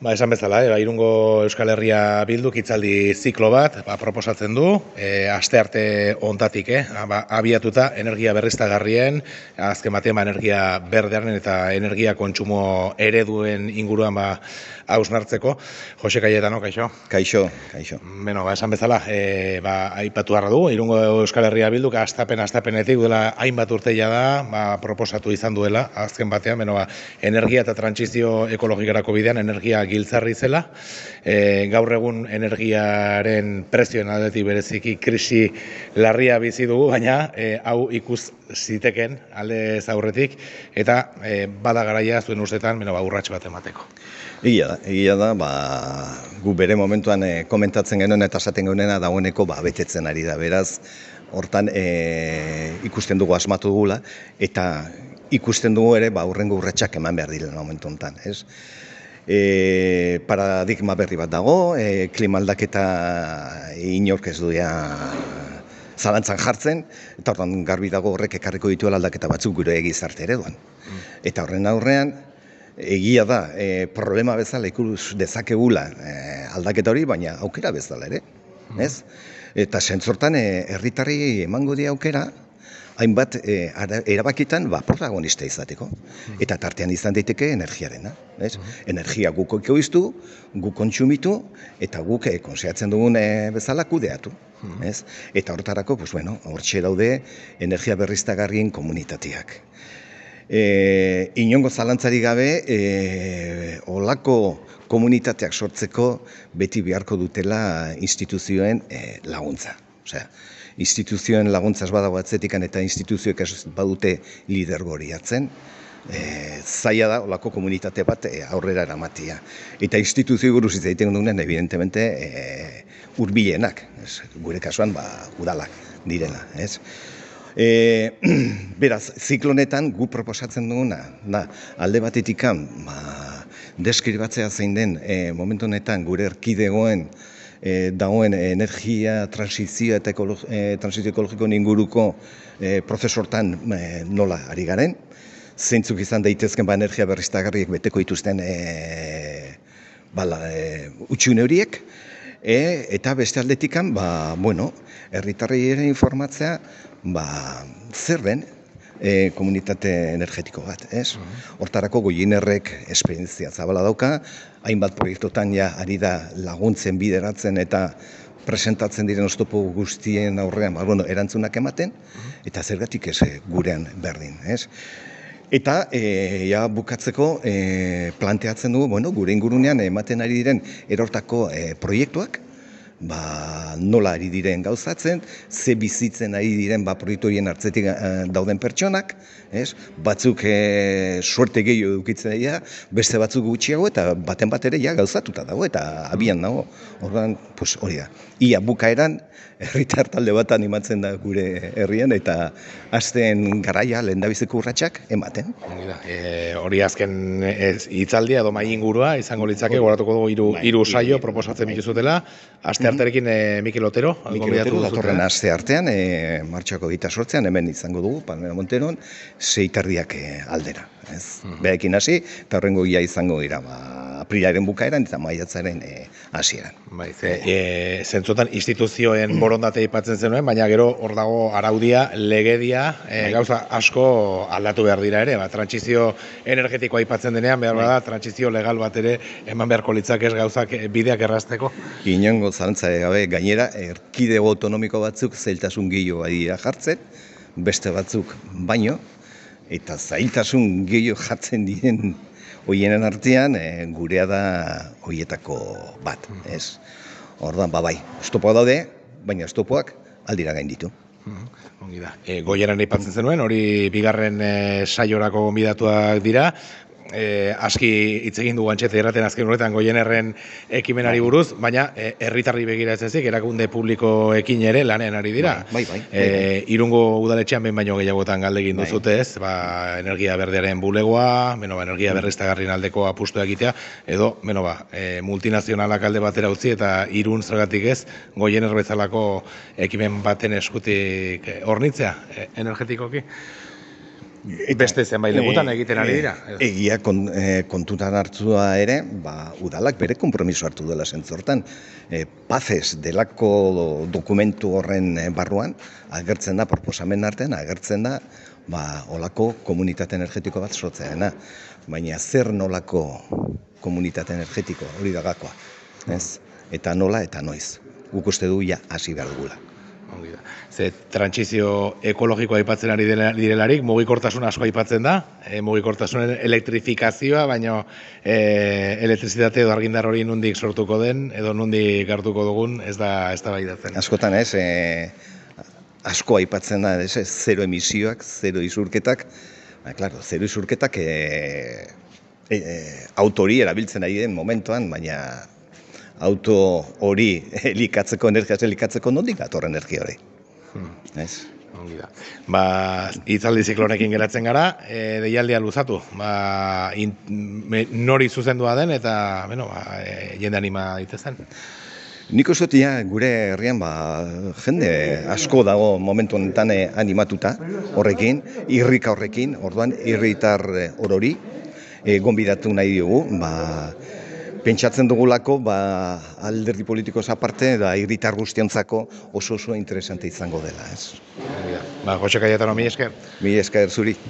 Ba, esan bezala, e, ba, irungo Euskal Herria bilduk itzaldi ziklo bat ba, proposatzen du, e, aste arte ontatik, eh? ba, abiatuta energia berriztagarrien, azken batean ba, energia berdearen eta energia kontsumo ereduen inguruan ba, hausnartzeko. Jose Kaietan, kaixo? Kaixo, kaixo. Beno, ba, esan bezala, e, ba, aipatu harra du, irungo Euskal Herria bilduk astapen astapenetik dela hainbat urteia da, ba, proposatu izan duela, azken batean, beno, ba, energia eta trantzizio ekologikarako bidean, energia giltzarri zela. E, gaur egun energiaren prezioen aldetik bereziki krisi larria bizi dugu, baina e, hau ikus ziteken alde zaurretik, eta e, bada garaia zuen ustetan, beno, ba, urratx bat emateko. Egia da, egia da, ba, gu bere momentuan e, komentatzen genuen eta esaten genuena dagoeneko ba, betetzen ari da, beraz, hortan e, ikusten dugu asmatu dugula, eta ikusten dugu ere ba, urrengo urratxak eman behar diren momentu honetan, ez? E, paradigma berri bat dago, e, klima aldaketa inork ez duia zalantzan jartzen, eta horren garbi dago horrek ekarriko dituela aldaketa batzuk gure egizarte ereduan. Eta horren aurrean, egia da, e, problema bezala ikus dezakegula e, aldaketa hori, baina aukera bezala ere. Ez? Eta sentzortan, e, herritarri emango di aukera, hainbat e, erabakitan ba, protagonista izateko. Eta tartean izan daiteke energiarena. Ez? Energia guk ekoiztu, guk kontsumitu, eta guk e, konseatzen dugun e, bezala kudeatu. Ez? Eta hortarako, pues, bueno, hortxe daude energia berriztagarrien komunitateak. E, inongo zalantzari gabe, e, olako komunitateak sortzeko beti beharko dutela instituzioen e, laguntza. Osea, instituzioen laguntzaz badago atzetikan eta instituzioek ez badute lidergori hartzen, e, zaila da olako komunitate bat e, aurrera eramatia. Eta instituzio buruz hitz egiten dugunen, evidentemente, e, urbilenak, ez, gure kasuan, ba, udalak direla, ez. E, beraz, ziklonetan gu proposatzen duguna, da, alde batetikan, ba, deskribatzea zein den, e, momentu honetan gure erkidegoen, e, dagoen energia transizio eta ekolo, e, transizio ekologiko inguruko e, prozesortan e, nola ari garen. Zeintzuk izan daitezken ba energia berriztagarriek beteko dituzten e, bala, e, utxune horiek. E, eta beste aldetikan, ba, bueno, herritarrei ere informatzea, ba, zer den, e, komunitate energetiko bat, ez? Mhm. Hortarako goinerrek esperientzia zabala dauka, hainbat proiektutan ja ari da laguntzen bideratzen eta presentatzen diren oztopo guztien aurrean, ba, bueno, erantzunak ematen, mhm. eta zergatik ez eh, gurean berdin, ez? Eta e, ja, bukatzeko e, planteatzen dugu, bueno, gure ingurunean ematen ari diren erortako e, proiektuak, ba, nola ari diren gauzatzen, ze bizitzen ari diren ba, proiektu horien hartzetik eh, dauden pertsonak, ez? batzuk e, suerte gehiago dukitzen dira, beste batzuk gutxiago eta baten bat ere ja, gauzatuta dago eta abian dago. Orduan, pues, hori da. Ia bukaeran, herritar talde bat animatzen da gure herrian eta azten garaia lehendabizeko urratsak ematen. E, hori azken hitzaldia edo mai ingurua izango litzake goratuko dugu hiru bai, hiru saio proposatzen dituzutela. Aste arterekin e, Mikel Otero, Mikel Otero datorren aste artean e, martxako 28 hemen izango dugu Palmera Monteron seitardiak e, aldera, ez? Mm Beekin hasi eta horrengo ia izango dira, ba aprilaren bukaeran eta maiatzaren e, hasieran. Bai, ze e, zentzutan instituzioen borondatea aipatzen zenuen, baina gero hor dago araudia, legedia, e, gauza asko aldatu behar dira ere, ba trantsizio energetikoa aipatzen denean, behar bada bai. trantsizio legal bat ere eman beharko litzak ez gauzak bideak errazteko. Inongo zalantza gabe gainera erkidego autonomiko batzuk zailtasun gehiago dira jartzen, beste batzuk baino eta zailtasun gehiago jartzen diren hoienen artean e, gurea da hoietako bat, ez? Ordan ba bai, estopoa daude, baina estopoak aldira gain ditu. Ongi da. E, goieran aipatzen zenuen, hori bigarren e, saiorako gonbidatuak dira, e, aski hitz egin du antxete erraten azken horretan goienerren ekimenari bai. buruz, baina e, herritarri begira ez ezik, erakunde publikoekin ere lanean ari dira. Bai, bai, bai, e, irungo udaletxean behin baino gehiagotan galde egin duzute ez, ba, energia berdearen bulegoa, beno, ba, energia berriztagarrin aldeko apustu egitea, edo beno, ba, e, multinazionalak alde batera utzi eta irun zergatik ez, goiener bezalako ekimen baten eskutik hornitzea, e, energetikoki. beste zenbait E- egiten ari dira. e- Egia kon, e, kontutan hartua ere, ba, udalak bere konpromiso hartu dela zentzortan. E, pazes delako dokumentu horren e, barruan, agertzen da, proposamen artean, agertzen da, ba, olako komunitate energetiko bat sortzeena. Baina zer nolako komunitate energetiko, hori da gakoa. Ez? Eta nola eta noiz. Guk uste du ja hasi behar dugula. Ongi da. Ze trantsizio ekologikoa aipatzen ari direlarik, mugikortasun asko aipatzen da, e, mugikortasunen elektrifikazioa, baina e, elektrizitate edo argindar hori nundik sortuko den, edo nundik hartuko dugun, ez da ez da baidatzen. Askotan ez, e, asko aipatzen da, ez, zero emisioak, zero isurketak, ba, claro, zero isurketak e, e, e, autori erabiltzen ari den momentuan, baina auto hori elikatzeko, energiaz elikatzeko nondik dator energia hori. Hmm. Ez? Ongi da. Ba, hitzaldi ziklonekin geratzen gara, e, deialdia luzatu. Ba, in, me, nori zuzendua den eta, bueno, ba, e, jende anima daitezen. Nik uste ja, gure herrian ba, jende asko dago momentu honetan eh, animatuta horrekin, irrika horrekin, orduan irritar orori e, gonbidatu nahi diogu, ba, pentsatzen dugulako ba, alderdi politikoz aparte da irritar guztiontzako oso oso interesante izango dela, ez. Ba, Jose Kaietano, mi esker. Mi esker zuri.